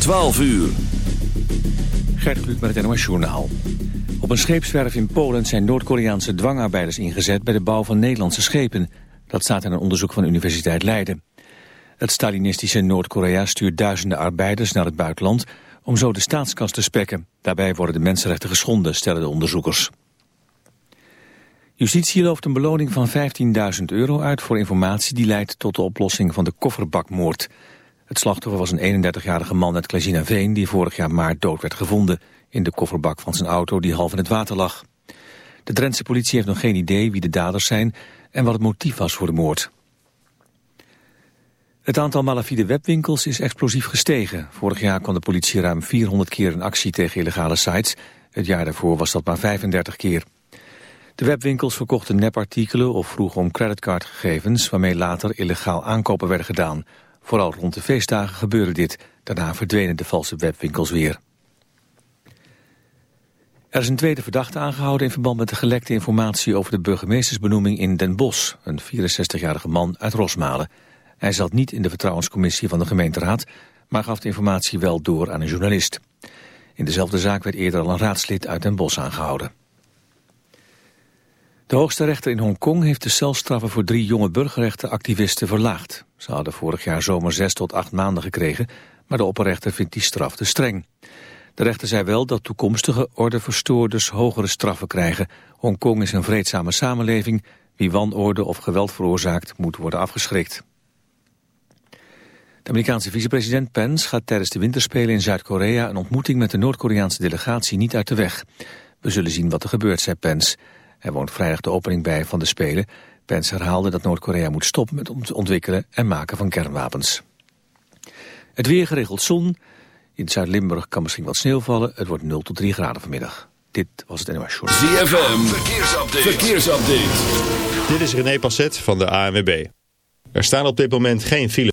12 uur. Gert Kluk met het NOS Journaal. Op een scheepswerf in Polen zijn Noord-Koreaanse dwangarbeiders ingezet... bij de bouw van Nederlandse schepen. Dat staat in een onderzoek van de Universiteit Leiden. Het Stalinistische Noord-Korea stuurt duizenden arbeiders naar het buitenland... om zo de staatskas te spekken. Daarbij worden de mensenrechten geschonden, stellen de onderzoekers. Justitie looft een beloning van 15.000 euro uit voor informatie die leidt tot de oplossing van de kofferbakmoord. Het slachtoffer was een 31-jarige man uit Veen die vorig jaar maart dood werd gevonden in de kofferbak van zijn auto die half in het water lag. De Drentse politie heeft nog geen idee wie de daders zijn en wat het motief was voor de moord. Het aantal malafide webwinkels is explosief gestegen. Vorig jaar kwam de politie ruim 400 keer in actie tegen illegale sites. Het jaar daarvoor was dat maar 35 keer. De webwinkels verkochten nepartikelen of vroegen om creditcardgegevens... waarmee later illegaal aankopen werden gedaan. Vooral rond de feestdagen gebeurde dit. Daarna verdwenen de valse webwinkels weer. Er is een tweede verdachte aangehouden in verband met de gelekte informatie over de burgemeestersbenoeming in Den Bosch, een 64-jarige man uit Rosmalen. Hij zat niet in de vertrouwenscommissie van de gemeenteraad, maar gaf de informatie wel door aan een journalist. In dezelfde zaak werd eerder al een raadslid uit Den Bosch aangehouden. De hoogste rechter in Hongkong heeft de celstraffen voor drie jonge burgerrechtenactivisten verlaagd. Ze hadden vorig jaar zomer zes tot acht maanden gekregen, maar de opperrechter vindt die straf te streng. De rechter zei wel dat toekomstige ordeverstoorders hogere straffen krijgen. Hongkong is een vreedzame samenleving. Wie wanorde of geweld veroorzaakt moet worden afgeschrikt. De Amerikaanse vicepresident Pence gaat tijdens de winterspelen in Zuid-Korea... een ontmoeting met de Noord-Koreaanse delegatie niet uit de weg. We zullen zien wat er gebeurt, zei Pence. Hij woont vrijdag de opening bij van de Spelen. Pence herhaalde dat Noord-Korea moet stoppen met ontwikkelen en maken van kernwapens. Het weer geregeld zon. In Zuid-Limburg kan misschien wat sneeuw vallen. Het wordt 0 tot 3 graden vanmiddag. Dit was het NOS Short. ZFM, verkeersupdate. verkeersupdate. Dit is René Passet van de ANWB. Er staan op dit moment geen file.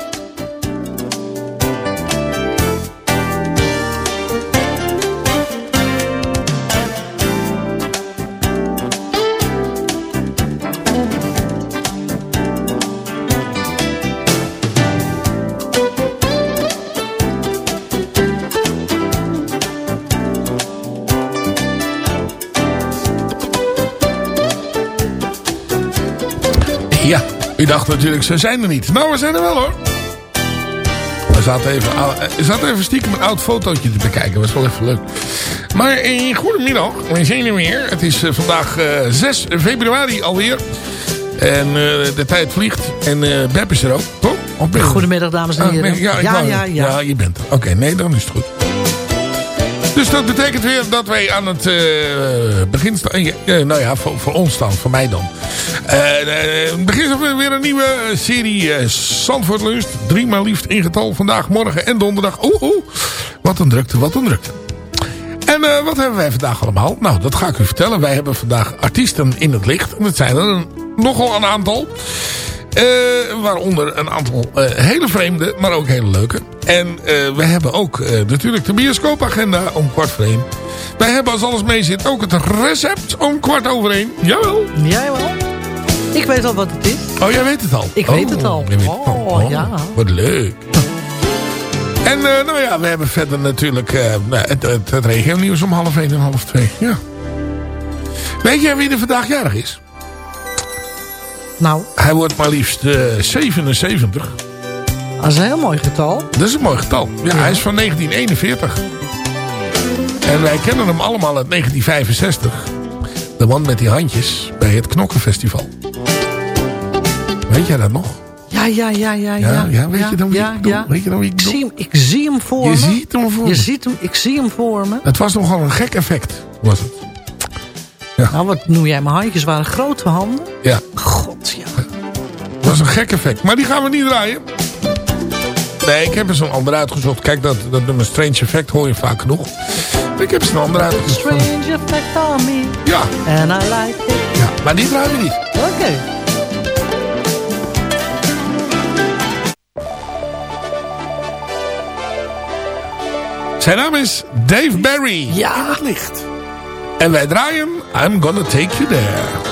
U dacht natuurlijk, ze zijn er niet. Nou, we zijn er wel hoor. We zaten even, we zaten even stiekem een oud fotootje te bekijken. Dat was wel even leuk. Maar eh, goedemiddag, we zijn er weer. Het is uh, vandaag uh, 6 februari alweer. En de tijd vliegt. En Beb is er ook, toch? Goedemiddag, dames en heren. Ah, nee, ja, ja, wou, ja, ja, ja. je bent er. Oké, okay, nee, dan is het goed. Dus dat betekent weer dat wij aan het uh, begin staan. Uh, nou ja, voor, voor, ons dan, voor mij dan. Uh, begin we weer een nieuwe serie uh, Zandvoort Lunch. Drie maar liefst in getal. Vandaag, morgen en donderdag. Oeh, oeh. Wat een drukte, wat een drukte. En wat hebben wij vandaag allemaal? Nou, dat ga ik u vertellen. Wij hebben vandaag artiesten in het licht. En dat zijn er nogal een aantal. Waaronder een aantal hele vreemde, maar ook hele leuke. En we hebben ook natuurlijk de bioscoopagenda om kwart voor één. Wij hebben als alles mee zit ook het recept om kwart over één. Jawel. Jawel. Ik weet al wat het is. Oh, jij weet het al? Ik oh, weet het al. Weet oh, het al. oh, ja. Wat leuk. en nou ja, we hebben verder natuurlijk het, het, het regionieuws om half één en half twee. Ja. Weet jij wie er vandaag jarig is? Nou. Hij wordt maar liefst uh, 77. Dat is een heel mooi getal. Dat is een mooi getal. Ja, ja, hij is van 1941. En wij kennen hem allemaal uit 1965. De man met die handjes bij het Knokkenfestival. Weet jij dat nog? Ja, ja, ja, ja. Ja, ja weet, ja, je dan wie ja, ik ja. weet je dan wie ik Ik zie, hem, ik zie hem voor Je me. ziet hem voor Je me. ziet hem, ik zie hem voor me. Het was nogal een gek effect, was het. Nou, wat noem jij? Mijn handjes waren grote handen. Ja, God, ja. het was een gek effect. Maar die gaan we niet draaien. Nee, ik heb er zo'n ander uitgezocht. Kijk, dat, dat nummer Strange Effect hoor je vaak genoeg. Ik heb er zo'n ander uitgezocht. Strange effect on me. Ja, And I like it. ja, maar die draaien we niet. Oké. Zijn naam is Dave Barry. Ja. In het licht. En wij draaien I'm Gonna Take You There.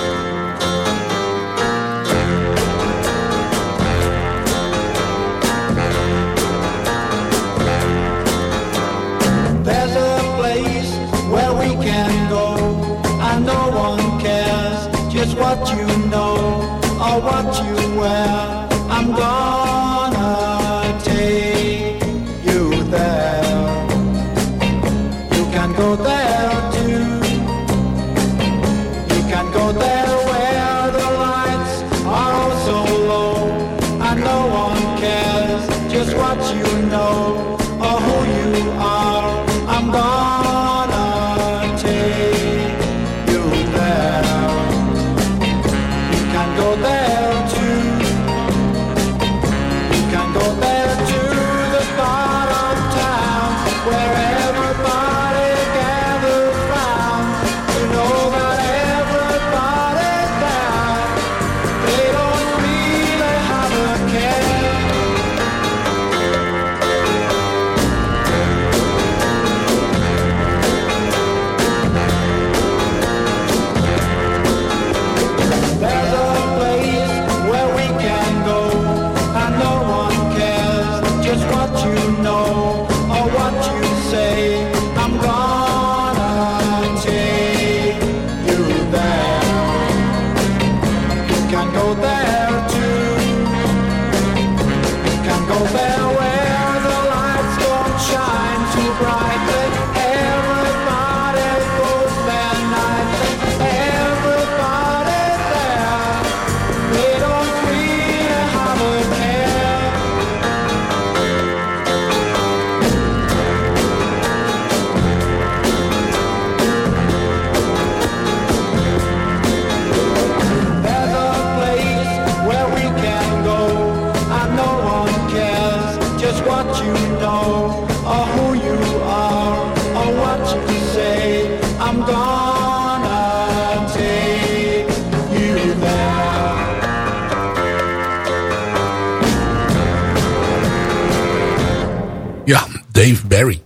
Dave Barry.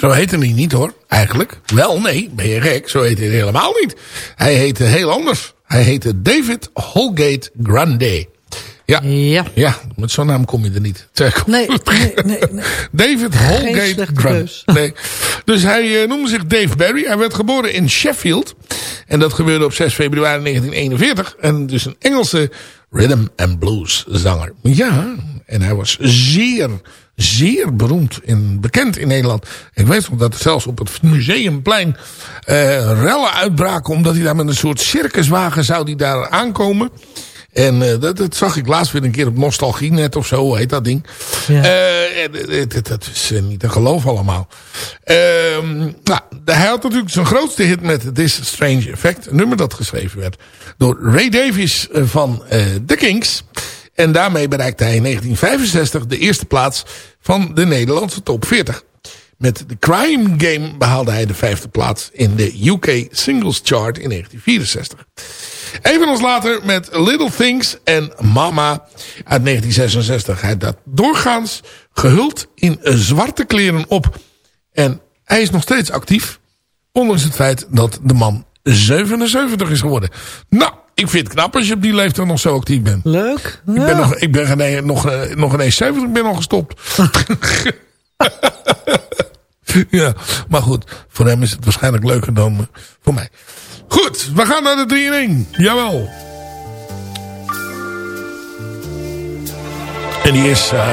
Zo heette hij niet hoor, eigenlijk. Wel, nee, ben je gek. Zo heette hij helemaal niet. Hij heette heel anders. Hij heette David Holgate Grande. Ja, Ja. ja met zo'n naam kom je er niet. Nee, nee, nee, nee. David Holgate Grande. Nee. Dus hij eh, noemde zich Dave Barry. Hij werd geboren in Sheffield. En dat gebeurde op 6 februari 1941. En dus een Engelse rhythm and blues zanger. Ja, en hij was zeer, zeer beroemd en bekend in Nederland. Ik weet nog dat er zelfs op het Museumplein eh, rellen uitbraken. Omdat hij daar met een soort circuswagen zou die daar aankomen. En eh, dat, dat zag ik laatst weer een keer op Nostalgie net of zo, hoe heet dat ding. Ja. Eh, eh, dat, dat is niet te geloven allemaal. Ehm, nou, hij had natuurlijk zijn grootste hit met This Strange Effect. Een nummer dat geschreven werd door Ray Davies van The Kings. En daarmee bereikte hij in 1965 de eerste plaats van de Nederlandse top 40. Met The Crime Game behaalde hij de vijfde plaats in de UK Singles Chart in 1964. Even als later met Little Things en Mama uit 1966. Hij dat doorgaans gehuld in zwarte kleren op. En hij is nog steeds actief. Ondanks het feit dat de man 77 is geworden. Nou, ik vind het knap als je op die leeftijd nog zo actief bent. Leuk. Ik ben, nog, ik ben geen- nog, eh, nog ineens 70, ik ben al gestopt. ja, maar goed, voor hem is het waarschijnlijk leuker dan eh, voor mij. Goed, we gaan naar de 3 in 1. Jawel. En die is... eh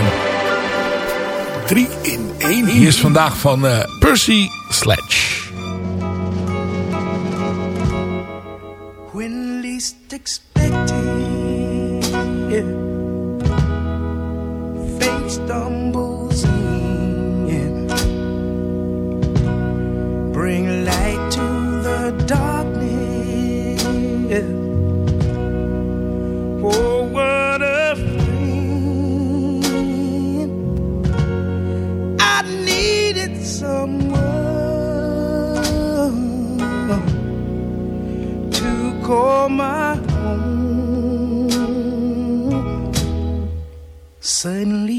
3 in 1. Die is vandaag van eh, Percy Sledge. expecting. Suddenly,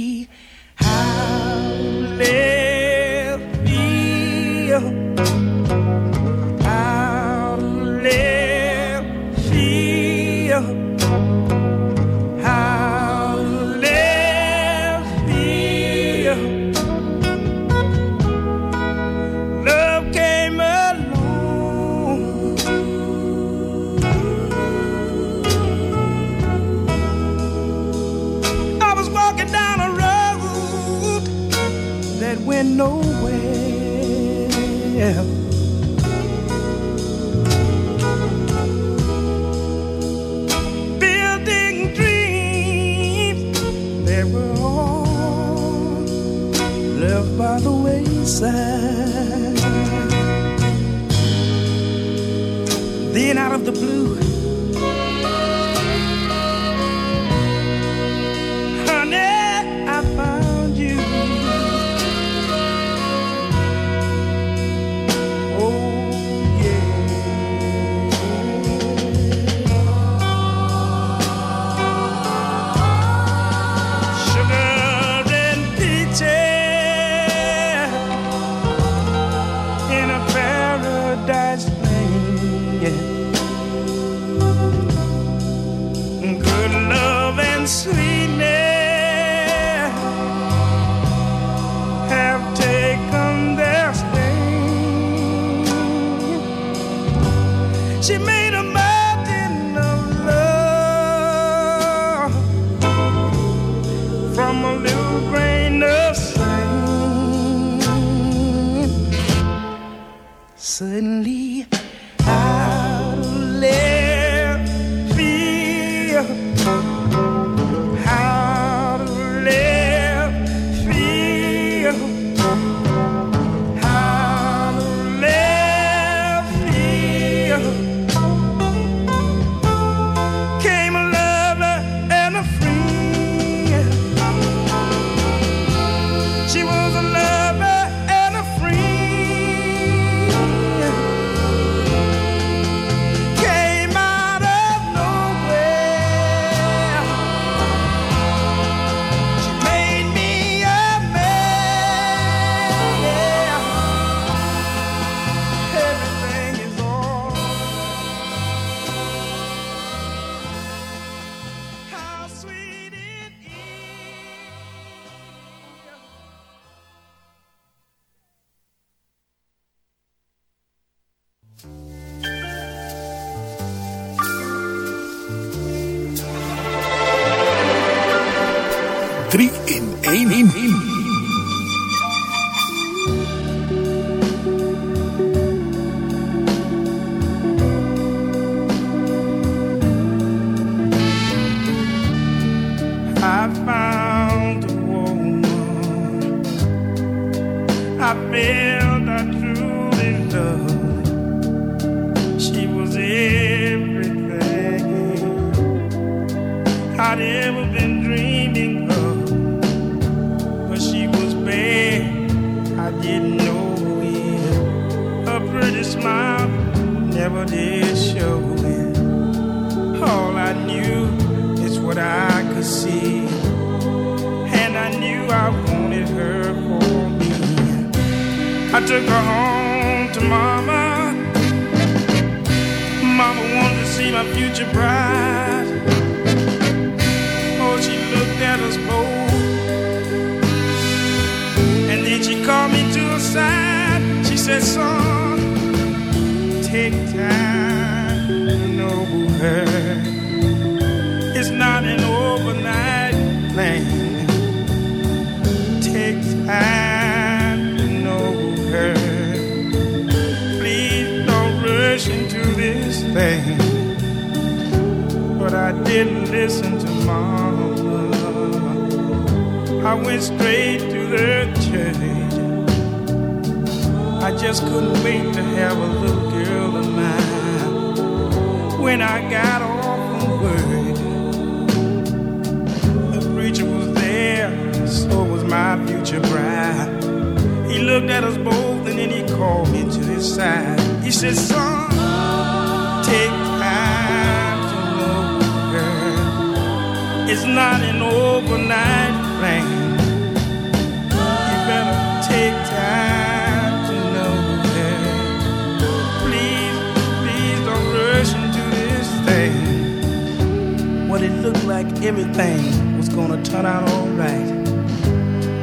everything was gonna turn out alright.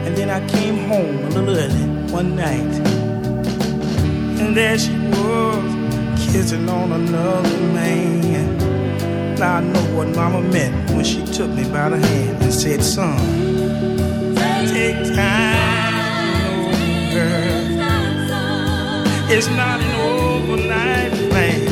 And then I came home a little early one night. And there she was, kissing on another man. Now I know what mama meant when she took me by the hand and said, son, take time, girl. It's not an overnight thing.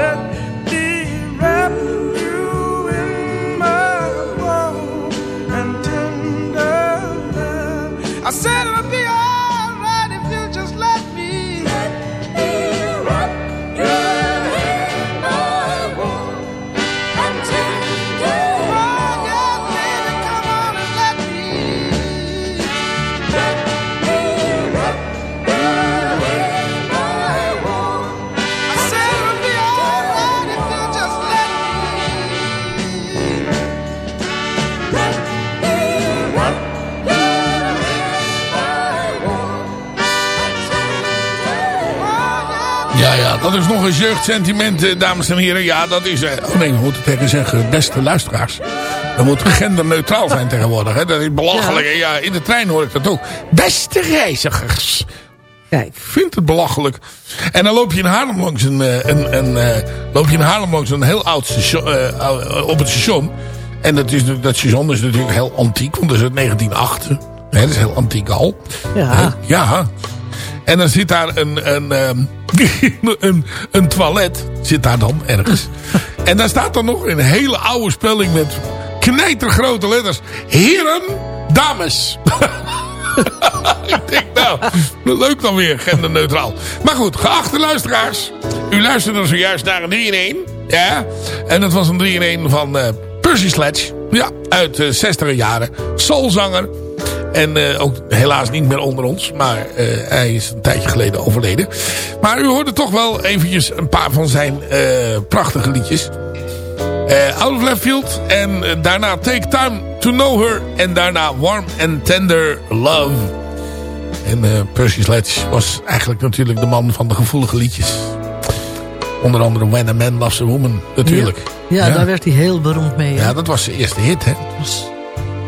let jeugdsentiment, eh, dames en heren. Ja, dat is... eh, oh nee, we moeten tegen zeggen, beste luisteraars. We moeten genderneutraal zijn tegenwoordig. Hè? Dat is belachelijk. Ja. ja, in de trein hoor ik dat ook. Beste reizigers. Kijk. Ik vind het belachelijk. En dan loop je in Haarlem langs een, eh, een, een, loop je in Haarlem langs een heel oud station, op het station. En dat, is, dat station is natuurlijk heel antiek, want dat is uit 1908. Hè, dat is heel antiek al. Ja. Hè? Ja. En dan zit daar een, een, ehm, een, een toilet. Zit daar dan ergens. En daar staat dan nog een hele oude spelling met knijtergrote letters. Heren, dames. Ik denk nou, leuk dan weer, genderneutraal. Maar goed, geachte luisteraars. U luisterde zojuist naar een 3-in-1. Ja, en dat was een 3-in-1 van eh, Percy Sledge. Ja, uit de 60 jaren. Soulzanger. En eh, ook helaas niet meer onder ons. Maar eh, hij is een tijdje geleden overleden. Maar u hoorde toch wel eventjes een paar van zijn eh, prachtige liedjes. Out of Left Field. En daarna Take Time to Know Her. En daarna Warm and Tender Love. En Percy Sledge was eigenlijk natuurlijk de man van de gevoelige liedjes. Onder andere When a Man Loves a Woman natuurlijk. Ja, daar werd hij heel beroemd mee. hè. Ja, dat was zijn eerste hit hè. was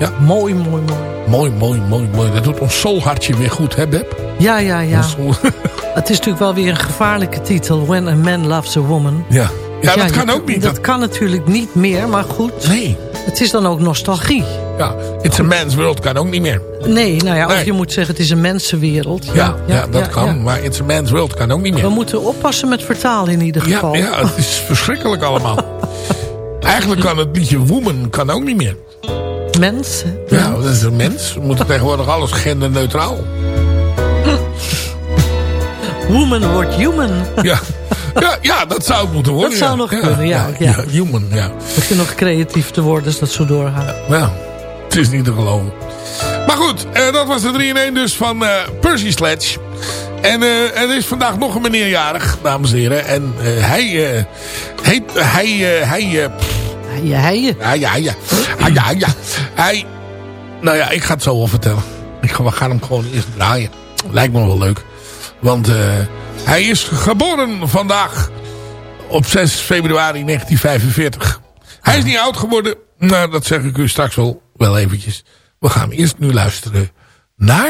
Ja. Mooi, mooi, mooi. Mooi, mooi, mooi, mooi. Dat doet ons soulhartje weer goed hè Beb? Ja, ja, ja. Het is natuurlijk wel weer een gevaarlijke titel. When a man loves a woman. ja. ja, dat je- kan ook niet. Dat Dat... kan natuurlijk niet meer, maar goed. Nee. Het is dan ook nostalgie. Ja, It's a Man's World kan ook niet meer. Nee, nou ja, Nee. of je moet zeggen het is een mensenwereld. Ja, ja, dat kan. ja. Maar It's a Man's World kan ook niet meer. We moeten oppassen met vertalen in ieder Ja, geval. ja, het is verschrikkelijk allemaal. Eigenlijk kan het liedje Woman kan ook niet meer. Mensen. Ja, dat is een mens. We moeten tegenwoordig alles genderneutraal. Woman wordt human. Ja. Ja, ja, dat zou het moeten worden. Dat zou nog kunnen, ja, ja. Human, ja. Begin nog creatief te worden als dat zo doorgaat. Ja, het is niet te geloven. Maar goed, eh, dat was de 3 in 1 dus van eh, Percy Sledge. En eh, er is vandaag nog een meneer jarig, dames en heren. En hij, heet, hij, hij, eh, Ja, hij. ja, ja, ja, Ah, ja, ja. Hij, nou ja, ik ga het zo wel vertellen. Ik ga, we gaan hem gewoon eerst draaien. Lijkt me wel leuk. Want eh, hij is geboren vandaag op 6 februari 1945. Hij is niet oud geworden. Nou, dat zeg ik u straks wel, wel eventjes. We gaan eerst nu luisteren naar...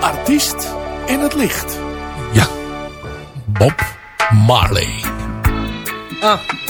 Artiest in het licht. Ja, Bob Marley. Ah.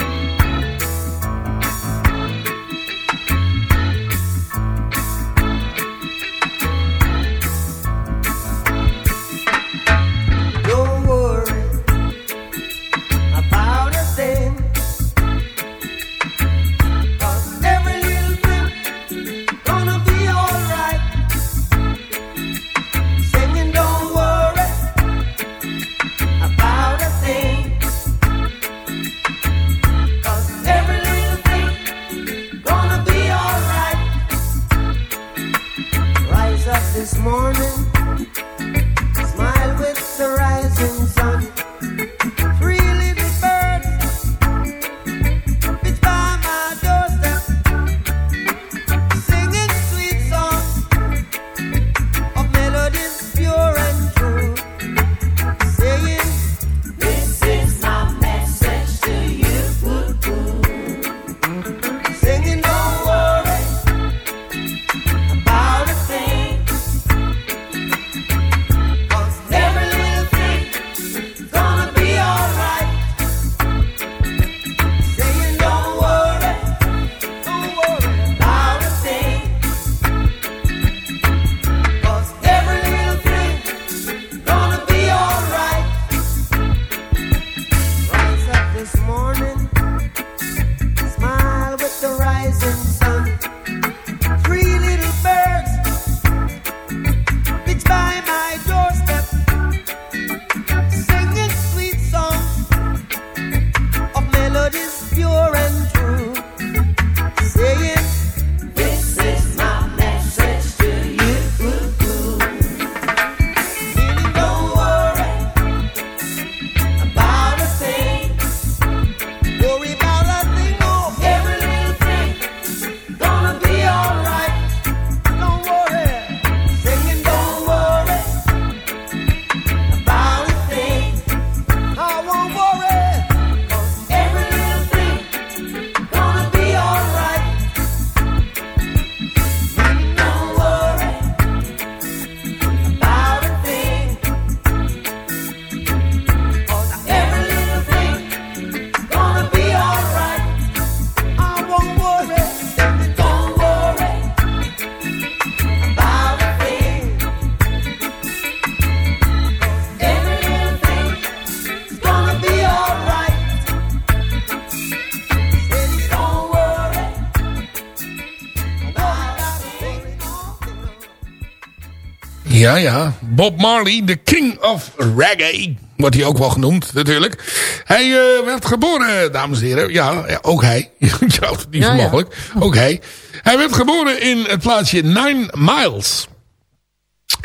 Ja, ja. Bob Marley, de king of reggae. Wordt hij ook wel genoemd, natuurlijk. Hij uh, werd geboren, dames en heren. Ja, ja ook hij. ja, niet ja, mogelijk. Ja. Ook hij. Hij werd geboren in het plaatsje Nine Miles.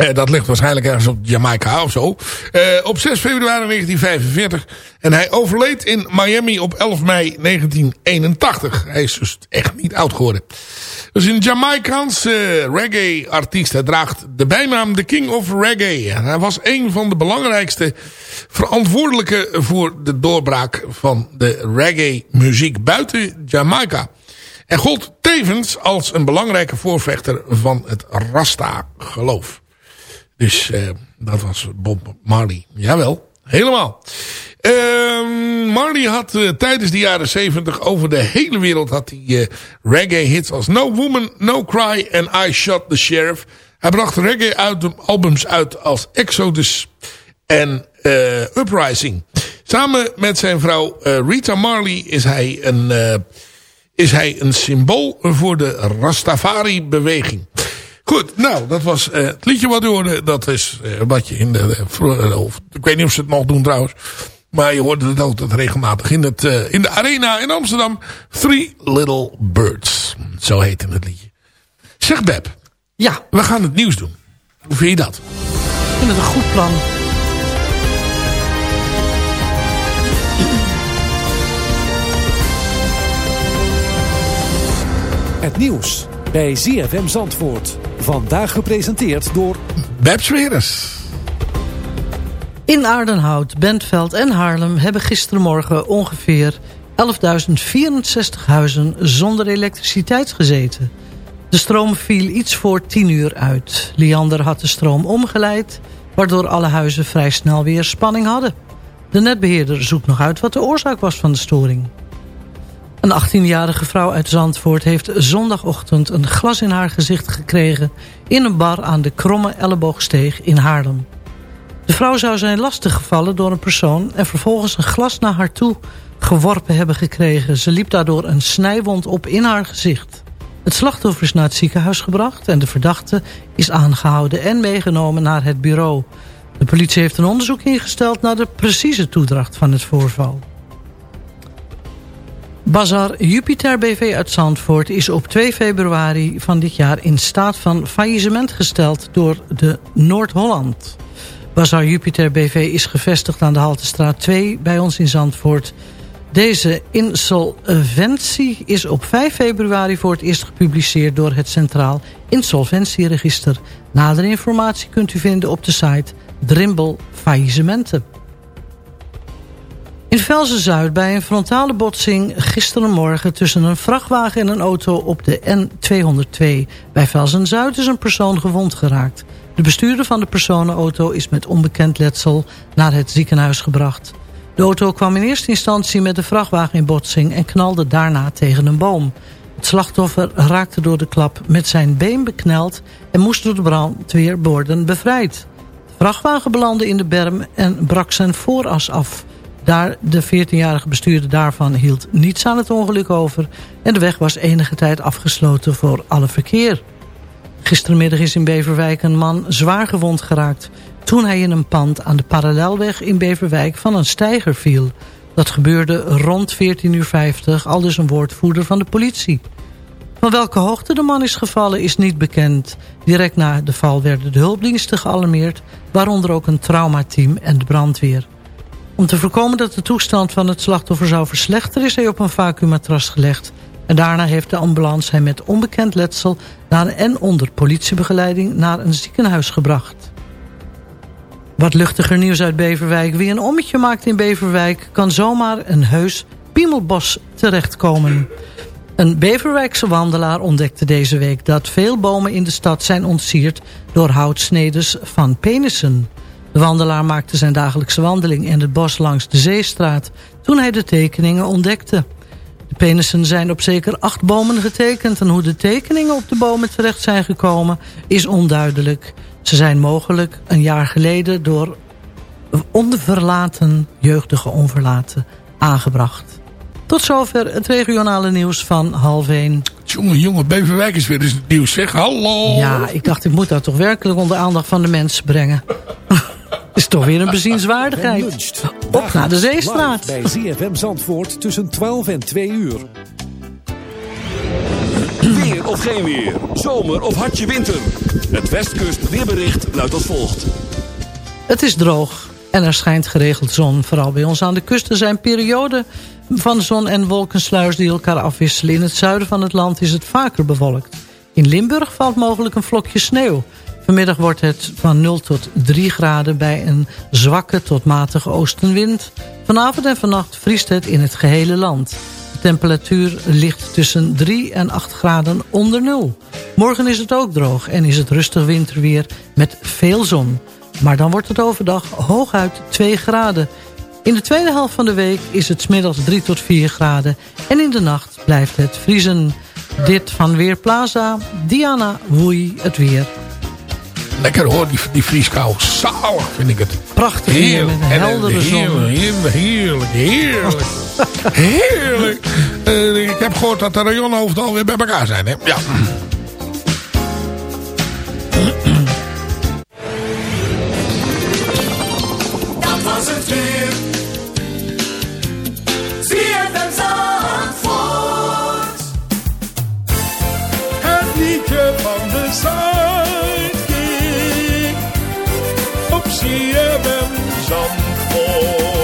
Uh, dat ligt waarschijnlijk ergens op Jamaica of zo. Uh, op 6 februari 1945. En hij overleed in Miami op 11 mei 1981. Hij is dus echt niet oud geworden. Dus een Jamaicaanse reggae-artiest. Hij draagt de bijnaam The King of Reggae. En hij was een van de belangrijkste verantwoordelijke voor de doorbraak van de reggae-muziek buiten Jamaica. En gold tevens als een belangrijke voorvechter van het Rasta-geloof. Dus uh, dat was Bob Marley. Jawel, helemaal. Uh, Marley had uh, tijdens de jaren 70 over de hele wereld had hij uh, reggae hits als No Woman, No Cry en I Shot the Sheriff. Hij bracht reggae albums uit als Exodus en Uprising. Samen met zijn vrouw Rita Marley is hij een, is hij een symbool voor de Rastafari beweging. Goed, nou, dat was uh, het liedje wat u hoorde. Dat is uh, wat je in de... Uh, ik weet niet of ze het nog doen trouwens. Maar je hoorde het ook dat regelmatig in, het, in de arena in Amsterdam. Three Little Birds. Zo heette het liedje. Zeg Beb. Ja. We gaan het nieuws doen. Hoe vind je dat? Ik vind het een goed plan. Het nieuws bij ZFM Zandvoort. Vandaag gepresenteerd door... Sweres. In Aardenhout, Bentveld en Haarlem hebben gisterenmorgen ongeveer 11.064 huizen zonder elektriciteit gezeten. De stroom viel iets voor 10 uur uit. Liander had de stroom omgeleid, waardoor alle huizen vrij snel weer spanning hadden. De netbeheerder zoekt nog uit wat de oorzaak was van de storing. Een 18-jarige vrouw uit Zandvoort heeft zondagochtend een glas in haar gezicht gekregen... in een bar aan de Kromme Elleboogsteeg in Haarlem. De vrouw zou zijn lastiggevallen door een persoon... en vervolgens een glas naar haar toe geworpen hebben gekregen. Ze liep daardoor een snijwond op in haar gezicht. Het slachtoffer is naar het ziekenhuis gebracht... en de verdachte is aangehouden en meegenomen naar het bureau. De politie heeft een onderzoek ingesteld naar de precieze toedracht van het voorval. Bazar Jupiter BV uit Zandvoort is op 2 februari van dit jaar in staat van faillissement gesteld door de Noord-Holland. Bazar Jupiter BV is gevestigd aan de Haltestraat 2 bij ons in Zandvoort. Deze insolventie is op 5 februari voor het eerst gepubliceerd door het Centraal Insolventieregister. Nadere informatie kunt u vinden op de site Drimbel Faillissementen. In Velzen-Zuid bij een frontale botsing gisterenmorgen... tussen een vrachtwagen en een auto op de N202. Bij Velzen-Zuid is een persoon gewond geraakt. De bestuurder van de personenauto is met onbekend letsel naar het ziekenhuis gebracht. De auto kwam in eerste instantie met de vrachtwagen in botsing... en knalde daarna tegen een boom. Het slachtoffer raakte door de klap met zijn been bekneld... en moest door de brandweer worden bevrijd. De vrachtwagen belandde in de berm en brak zijn vooras af... Daar, de 14-jarige bestuurder daarvan hield niets aan het ongeluk over... en de weg was enige tijd afgesloten voor alle verkeer. Gistermiddag is in Beverwijk een man zwaar gewond geraakt... toen hij in een pand aan de parallelweg in Beverwijk van een steiger viel. Dat gebeurde rond 14.50 uur, al dus een woordvoerder van de politie. Van welke hoogte de man is gevallen is niet bekend. Direct na de val werden de hulpdiensten gealarmeerd... waaronder ook een traumateam en de brandweer. Om te voorkomen dat de toestand van het slachtoffer zou verslechteren... is hij op een vacuummatras gelegd. En daarna heeft de ambulance hem met onbekend letsel... naar en onder politiebegeleiding naar een ziekenhuis gebracht. Wat luchtiger nieuws uit Beverwijk. Wie een ommetje maakt in Beverwijk... kan zomaar een heus piemelbos terechtkomen. Een Beverwijkse wandelaar ontdekte deze week... dat veel bomen in de stad zijn ontsierd... door houtsneders van penissen... De wandelaar maakte zijn dagelijkse wandeling in het bos langs de Zeestraat... toen hij de tekeningen ontdekte. De penissen zijn op zeker acht bomen getekend... en hoe de tekeningen op de bomen terecht zijn gekomen is onduidelijk. Ze zijn mogelijk een jaar geleden door onverlaten, jeugdige onverlaten, aangebracht. Tot zover het regionale nieuws van half 1. Jongen, jongen, Beverwijk is weer eens het nieuws. Zeg, hallo. Ja, ik dacht, ik moet dat toch werkelijk onder aandacht van de mensen brengen. Is toch weer een bezienswaardigheid. Luncht. Op naar de Zeestraat. Bij ZFM Zandvoort tussen 12 en 2 uur. Weer of geen weer. Zomer of hartje winter. Het Westkust weerbericht luidt als volgt. Het is droog en er schijnt geregeld zon. Vooral bij ons aan de kust. Er zijn perioden van zon- en wolkensluiers die elkaar afwisselen. In het zuiden van het land is het vaker bewolkt. In Limburg valt mogelijk een vlokje sneeuw. Vanmiddag wordt het van 0 tot 3 graden bij een zwakke tot matige oostenwind. Vanavond en vannacht vriest het in het gehele land. De temperatuur ligt tussen 3 en 8 graden onder nul. Morgen is het ook droog en is het rustig winterweer met veel zon. Maar dan wordt het overdag hooguit 2 graden. In de tweede helft van de week is het 's middags 3 tot 4 graden. En in de nacht blijft het vriezen. Dit van Weerplaza, Diana Woei het weer. Lekker hoor, die, die vrieskou. Zalig vind ik het. Prachtig met een En, heldere zon. Heerlijk, heerlijk, heerlijk. heerlijk. Eh, ik heb gehoord dat de rayonhoofden alweer bij elkaar zijn. Hè? Ja. CFM Zandvoort.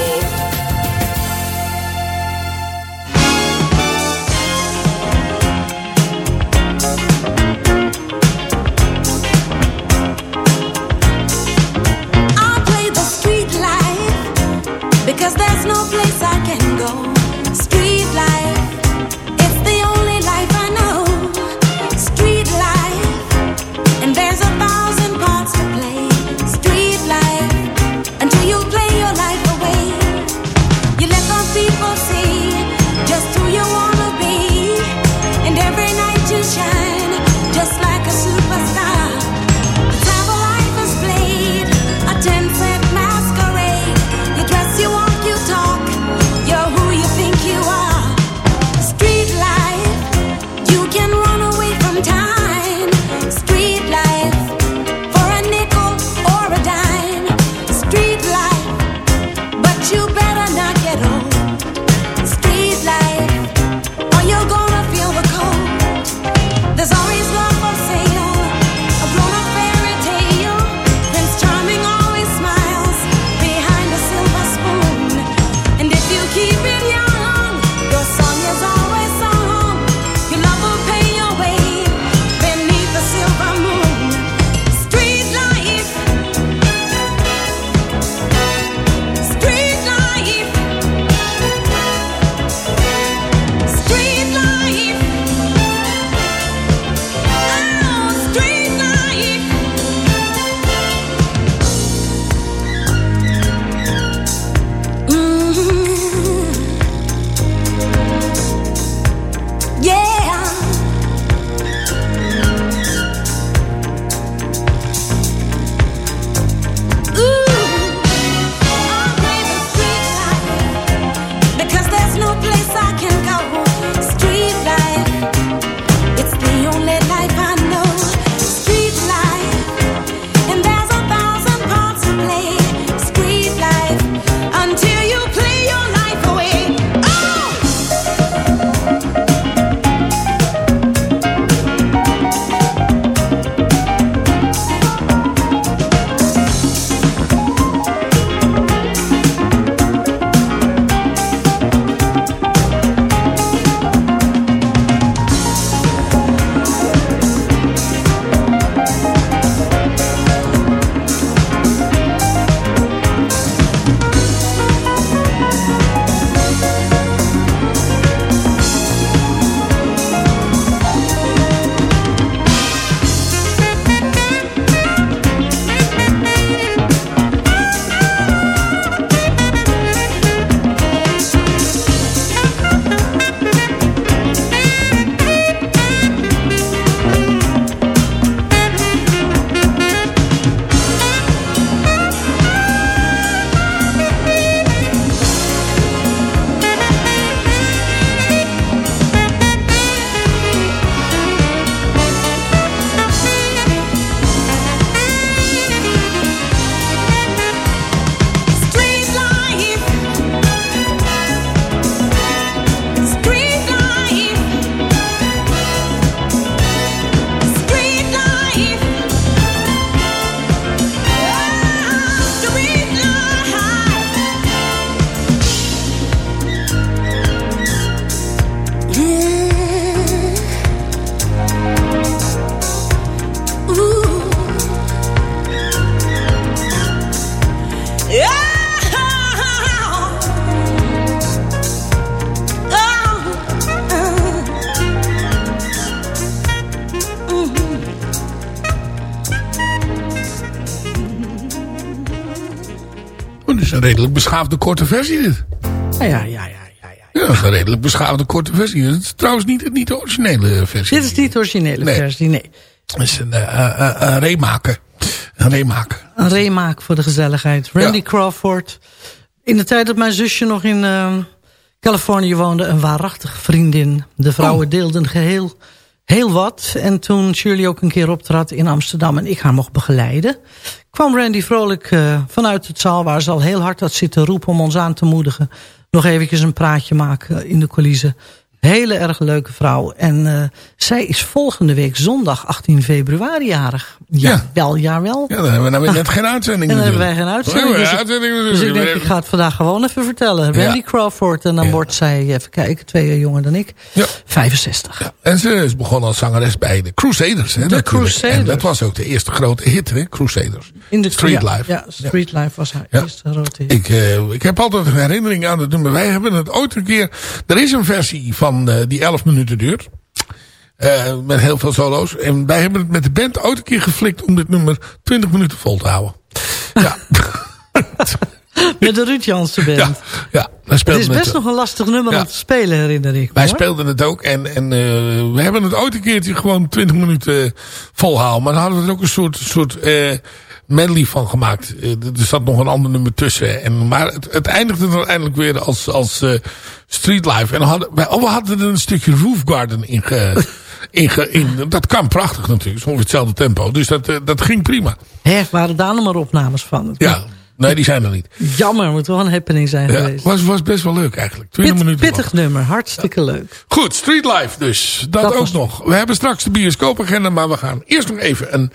Redelijk beschaafde korte versie dit. Ja, ja, ja, ja. ja, ja. Ja, dat is een redelijk beschaafde korte versie. Het is trouwens niet, niet de originele versie. Dit is niet de originele Nee. versie, nee. Het is een, eh, een remaken. Een remaken. Een remaak voor de gezelligheid. Randy Ja. Crawford. In de tijd dat mijn zusje nog in eh, Californië woonde... een waarachtige vriendin. De vrouwen Oh. deelden geheel heel wat. En toen Shirley ook een keer optrad in Amsterdam... en ik haar mocht begeleiden... kwam Randy vrolijk eh, vanuit het zaal... waar ze al heel hard had zitten roepen om ons aan te moedigen... nog eventjes een praatje maken in de coulissen. Hele erg leuke vrouw. En eh, zij is volgende week zondag 18 februari jarig. Ja, Ja. wel, ja wel. Ja, dan hebben we nou net geen uitzending En dan hebben wij geen uitzending. Dus, ik- dus ik denk, ik ga het vandaag gewoon even vertellen. Randy Ja. Crawford. En dan Ja. wordt zij, even kijken, twee jaar jonger dan ik. Ja. 65. En ze is begonnen als zangeres bij de Crusaders. Hè, natuurlijk. Crusaders. En dat was ook de eerste grote hit, hè? Crusaders. In de Street Life. Ja, Street Life was haar eerste grote hit. Ik, eh, ik heb altijd een herinnering aan het nummer. Wij hebben het ooit een keer... Er is een versie van eh, die 11 minuten duurt. Eh, met heel veel solo's. En wij hebben het met de band ooit een keer geflikt om dit nummer 20 minuten vol te houden. Ja. Met de Ruud Jansen band. ja, ja. Wij Het is best nog een lastig nummer Ja. om te spelen, herinner ik me, Wij hoor. speelden het ook en, en eh, we hebben het ooit een keertje gewoon 20 minuten volhouden. Maar dan hadden we er ook een soort, soort medley van gemaakt. Eh, er zat nog een ander nummer tussen. En, maar het, het eindigde uiteindelijk weer als, als eh, Street Life. En hadden, wij, oh, we hadden er een stukje Roof Garden in, ge, in, ge- in Dat kan prachtig natuurlijk. Het is hetzelfde tempo. Dus dat, eh, dat ging prima. Hè, waren daar nog maar opnames van? Ja, nee die zijn er niet. Jammer, moet wel een happening zijn Ja, geweest. was, was best wel leuk eigenlijk. 20 Pit- lang. pittig nummer, hartstikke leuk. Goed, Street Life dus. Dat, Dat ook was- nog. We hebben straks de bioscoopagenda, maar we gaan eerst nog even een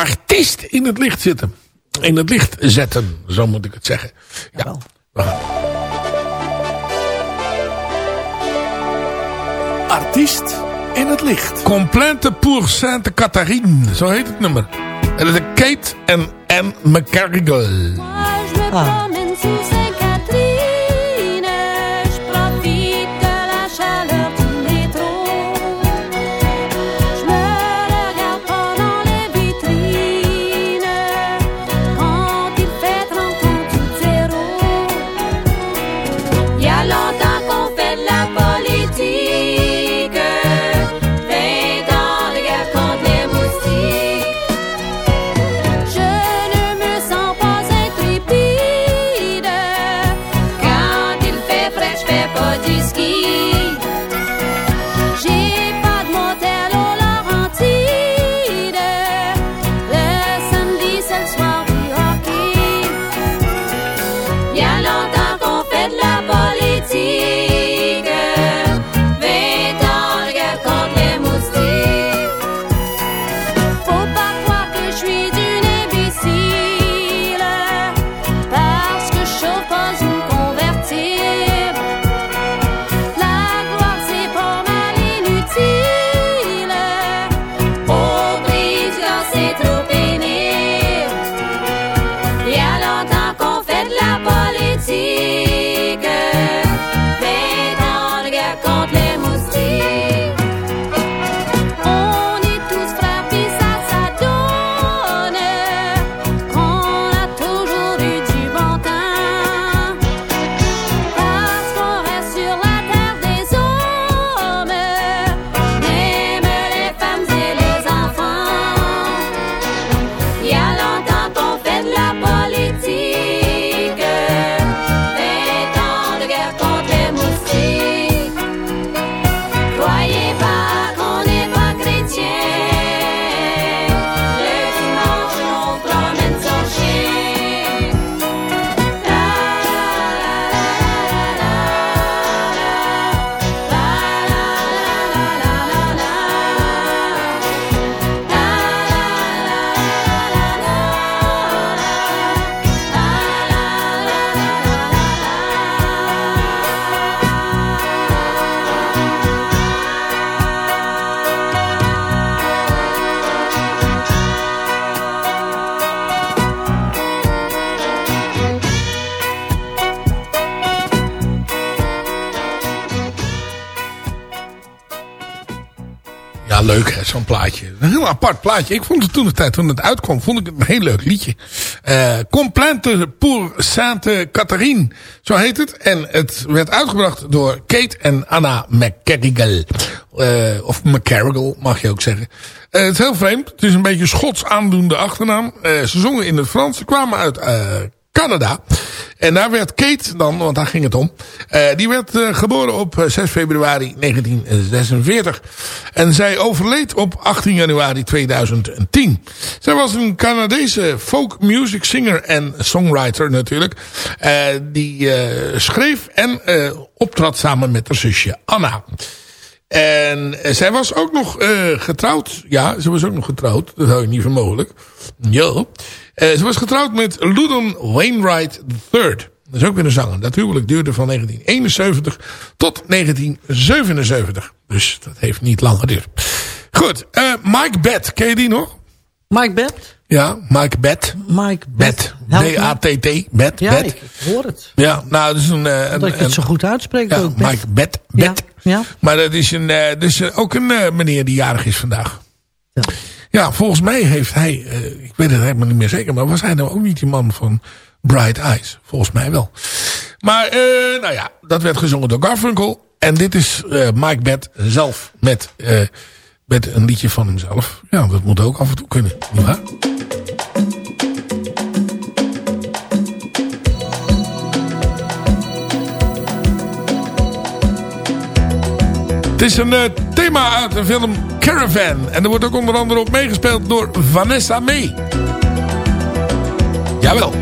artiest in het licht zitten. In het licht zetten, zo moet ik het zeggen. Ja, we gaan. Artiest in het licht. Complainte pour Sainte Catherine, zo heet het nummer. En dat is Kate en Anne McCarrigal. Ah. Heel apart plaatje. Ik vond het toen de tijd, toen het uitkwam, vond ik het een heel leuk liedje. Eh Complainte pour Sainte Catherine, zo heet het. En het werd uitgebracht door Kate en Anna McCarrigal. Eh of McCarrigal, mag je ook zeggen. Eh, het is heel vreemd. Het is een beetje Schots aandoende achternaam. Ze zongen in het Frans. Ze kwamen uit Canada. En daar werd Kate dan, want daar ging het om. eh, die werd eh, geboren op eh, 6 februari 1946. En zij overleed op 18 januari 2010. Zij was een Canadese folk music singer en songwriter natuurlijk. eh, die eh, schreef en eh, optrad samen met haar zusje Anna. En eh, zij was ook nog eh, getrouwd. Ja, ze was ook nog getrouwd. Dat hou je niet voor mogelijk. Ja. Eh, ze was getrouwd met Loudon Wainwright III. Dat is ook weer een zanger. Dat huwelijk duurde van 1971 tot 1977. Dus dat heeft niet lang geduurd. Goed, eh, Mike Bett. Ken je die nog? Mike Bett? Ja, Mike Bett. Mike Bett. B-A-T-T. Bett. Ja, Bett. ik hoor het. Ja, nou, dat is een... eh, Dat ik het zo goed uitspreek ja, ook. Bett. Mike Bett. Bett. Ja. Maar dat is, een, eh, dus eh, ook een meneer die jarig is vandaag. Ja. Ja, volgens mij heeft hij, eh, ik weet het helemaal niet meer zeker, maar was hij nou ook niet die man van Bright Eyes? Volgens mij wel. Maar, eh, nou ja, dat werd gezongen door Garfunkel. En dit is eh, Mike Bett zelf met, met een liedje van hemzelf. Ja, dat moet ook af en toe kunnen, nietwaar? Het is een eh, thema uit de film Caravan. En er wordt ook onder andere op meegespeeld door Vanessa May. Jawel.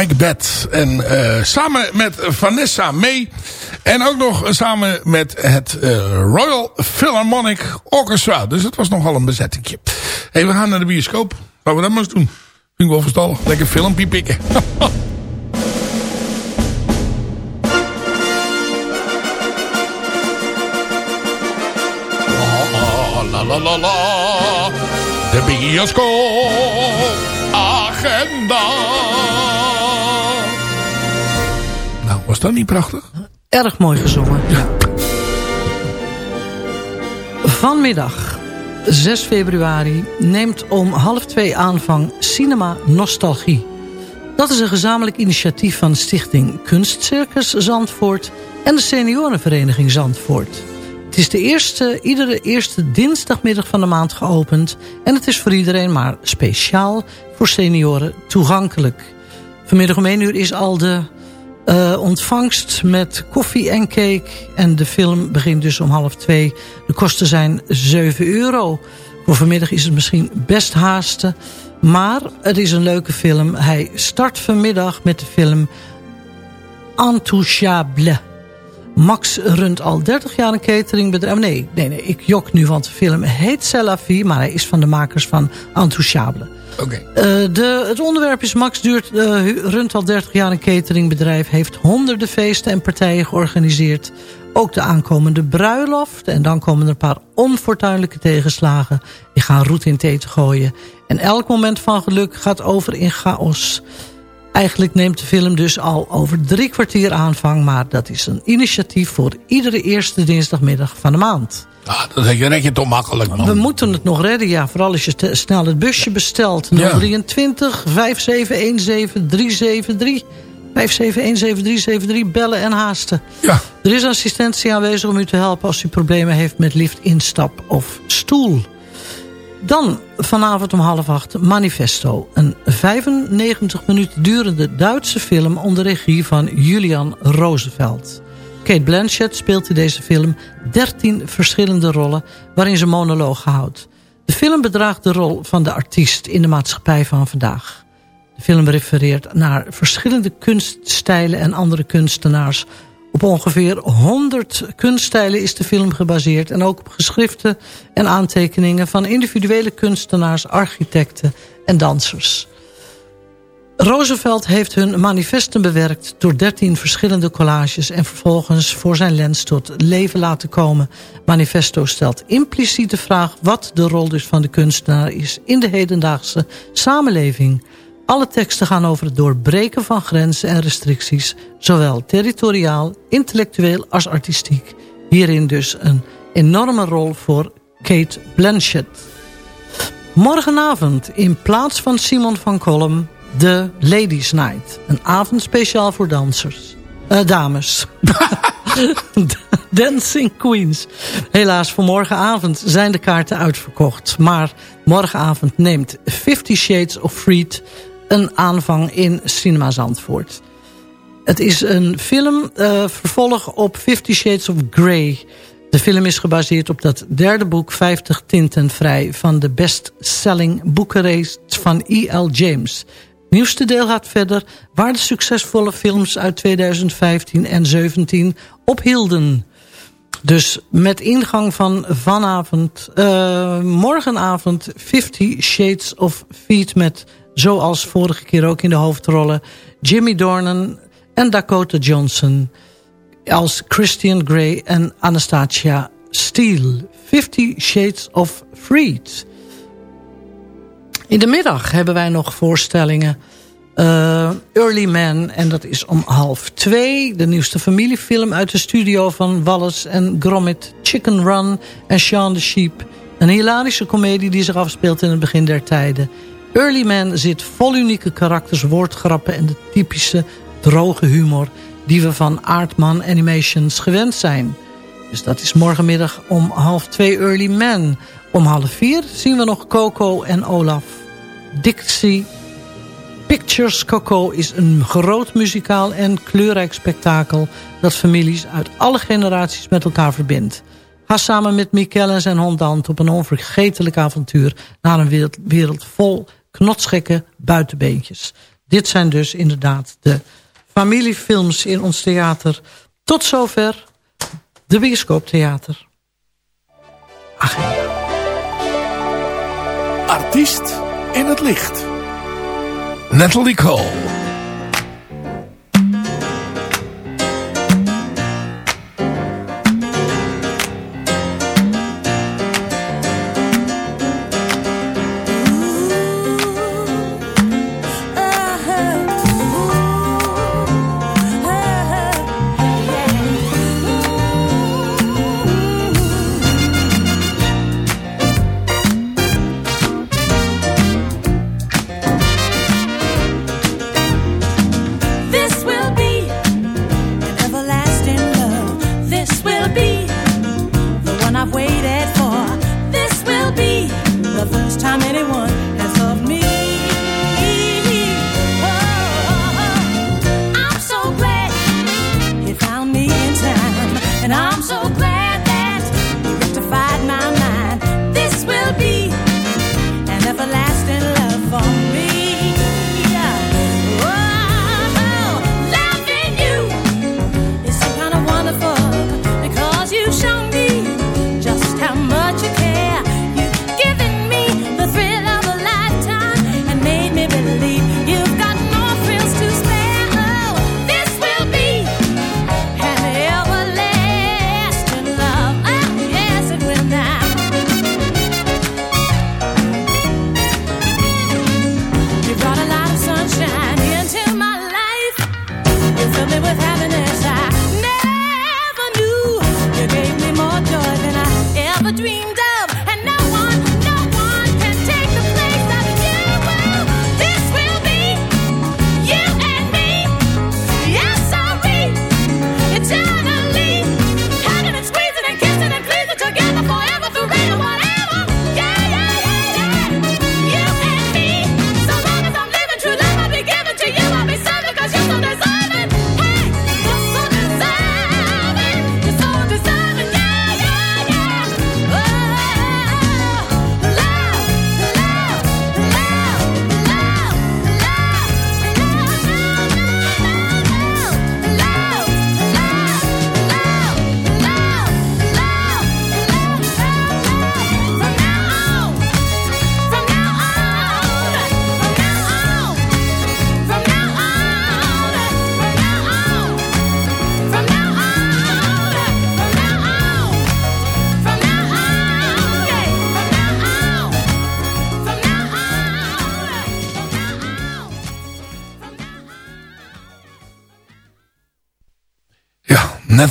Mike Bett. En eh, samen met Vanessa May. En ook nog samen met het eh, Royal Philharmonic Orchestra. Dus het was nogal een bezettingje. hey, we gaan naar de bioscoop. Gaan we dat maar eens doen. Vind ik wel verstandig. Lekker filmpje pikken. la la la la. De bioscoop was dat niet prachtig? Erg mooi gezongen. Ja. Vanmiddag, 6 februari, neemt om half twee aanvang Cinema Nostalgie. Dat is een gezamenlijk initiatief van Stichting Kunstcircus Zandvoort... en de Seniorenvereniging Zandvoort. Het is de eerste, iedere eerste dinsdagmiddag van de maand geopend... en het is voor iedereen, maar speciaal voor senioren toegankelijk. Vanmiddag om 1 uur is al de uh, ontvangst met koffie en cake. En de film begint dus om half twee. De kosten zijn 7 euro. Voor vanmiddag is het misschien best haasten. Maar het is een leuke film. Hij start vanmiddag met de film Intouchable. Max runt al 30 jaar een cateringbedrijf. Nee, nee, nee, ik jok nu, want de film heet Cellavi, maar hij is van de makers van Intouchable. Uh, het onderwerp is Max duurt, uh, runt al 30 jaar een cateringbedrijf. Heeft honderden feesten en partijen georganiseerd. Ook de aankomende bruiloft. En dan komen er een paar onfortuinlijke tegenslagen. Die gaan roet in thee te gooien. En elk moment van geluk gaat over in chaos. Eigenlijk neemt de film dus al over drie kwartier aanvang... maar dat is een initiatief voor iedere eerste dinsdagmiddag van de maand. Ah, dat red je toch makkelijk, man. We moeten het nog redden, ja. Vooral als je snel het busje bestelt. 023 5717 373. 5717373 bellen en haasten. Ja. Er is assistentie aanwezig om u te helpen als u problemen heeft met lift, instap of stoel. Dan vanavond om half acht Manifesto. Een 95 minuten durende Duitse film onder regie van Julian Roosevelt. Kate Blanchett speelt in deze film 13 verschillende rollen waarin ze monologen houdt. De film bedraagt de rol van de artiest in de maatschappij van vandaag. De film refereert naar verschillende kunststijlen en andere kunstenaars op ongeveer 100 kunststijlen is de film gebaseerd... en ook op geschriften en aantekeningen van individuele kunstenaars, architecten en dansers. Roosevelt heeft hun manifesten bewerkt door 13 verschillende collages... en vervolgens voor zijn lens tot leven laten komen. Manifesto stelt impliciet de vraag wat de rol dus van de kunstenaar is... in de hedendaagse samenleving... Alle teksten gaan over het doorbreken van grenzen en restricties... zowel territoriaal, intellectueel als artistiek. Hierin dus een enorme rol voor Kate Blanchett. Morgenavond in plaats van Simon van Kolm... de Ladies Night. Een avond speciaal voor dansers. Uh, dames. Dancing Queens. Helaas, voor morgenavond zijn de kaarten uitverkocht. Maar morgenavond neemt Fifty Shades of Freed een aanvang in Cinema Zandvoort. Het is een film, uh, vervolg op Fifty Shades of Grey. De film is gebaseerd op dat derde boek 50 tinten vrij... van de best-selling boekenrace van E.L. James. nieuwste deel gaat verder waar de succesvolle films uit 2015 en 2017 ophielden. Dus met ingang van vanavond, uh, morgenavond 50 Shades of Feet met Zoals vorige keer ook in de hoofdrollen. Jimmy Dornan en Dakota Johnson. Als Christian Grey en Anastasia Steele. Fifty Shades of Freed. In de middag hebben wij nog voorstellingen. Uh, Early Man, en dat is om half twee. De nieuwste familiefilm uit de studio van Wallace en Gromit. Chicken Run en Shaun the Sheep. Een hilarische komedie die zich afspeelt in het begin der tijden. Early Man zit vol unieke karakters, woordgrappen en de typische droge humor die we van Aardman Animations gewend zijn. Dus dat is morgenmiddag om half twee Early Man. Om half vier zien we nog Coco en Olaf. Dixie Pictures Coco is een groot muzikaal en kleurrijk spektakel... dat families uit alle generaties met elkaar verbindt. Ga samen met Mikkel en zijn hond Dant op een onvergetelijk avontuur... naar een wereld vol knotsgekke buitenbeentjes. dit zijn dus inderdaad de familiefilms in ons theater. Tot zover de bioscooptheater. Ach, Artiest in het licht. Natalie Cole.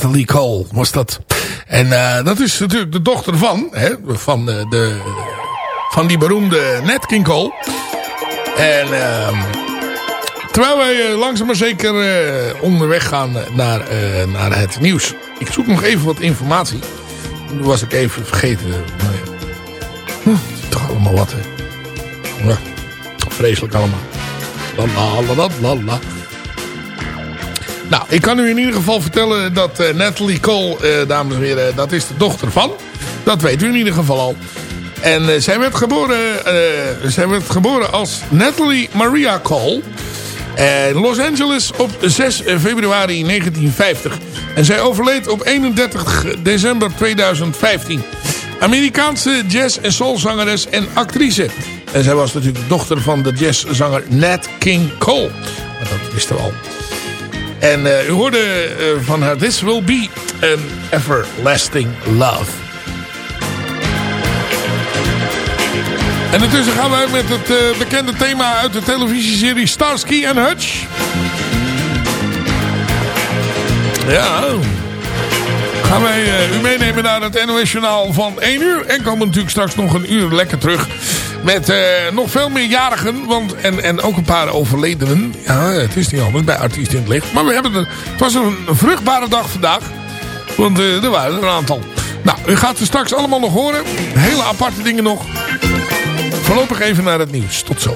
Natalie Cole was dat. En eh, dat is natuurlijk de dochter van, hè, van, eh, de, van die beroemde Nat King Cole. En ehm, terwijl wij eh, langzaam maar zeker onderweg gaan naar, naar het nieuws. Ik zoek nog even wat informatie. Dat was ik even vergeten. Ja. Hm, toch allemaal wat, hè. Ja, vreselijk allemaal. La la la la la. Nou, ik kan u in ieder geval vertellen dat eh, Natalie Cole, eh, dames en heren, dat is de dochter van. Dat weet u in ieder geval al. En eh, zij, werd geboren, zij werd geboren als Natalie Maria Cole. In Los Angeles op 6 februari 1950. En zij overleed op 31 december 2015. Amerikaanse jazz- en soulzangeres en actrice. En zij was natuurlijk de dochter van de jazzzanger Nat King Cole. Maar dat wisten we al. En uh, u hoorde uh, van haar This Will Be an Everlasting Love. En intussen gaan wij met het uh, bekende thema uit de televisieserie Starsky and Hutch. Ja. Gaan wij u meenemen naar het NOS Journaal van 1 uur. En komen natuurlijk straks nog een uur lekker terug. Met uh, nog veel meer jarigen. Want, en, en ook een paar overledenen. Ja, het is niet anders bij Artiest in het Licht. Maar we hebben het was een vruchtbare dag vandaag. Want uh, er waren er een aantal. Nou, u gaat ze straks allemaal nog horen. Hele aparte dingen nog. Voorlopig even naar het nieuws. Tot zo.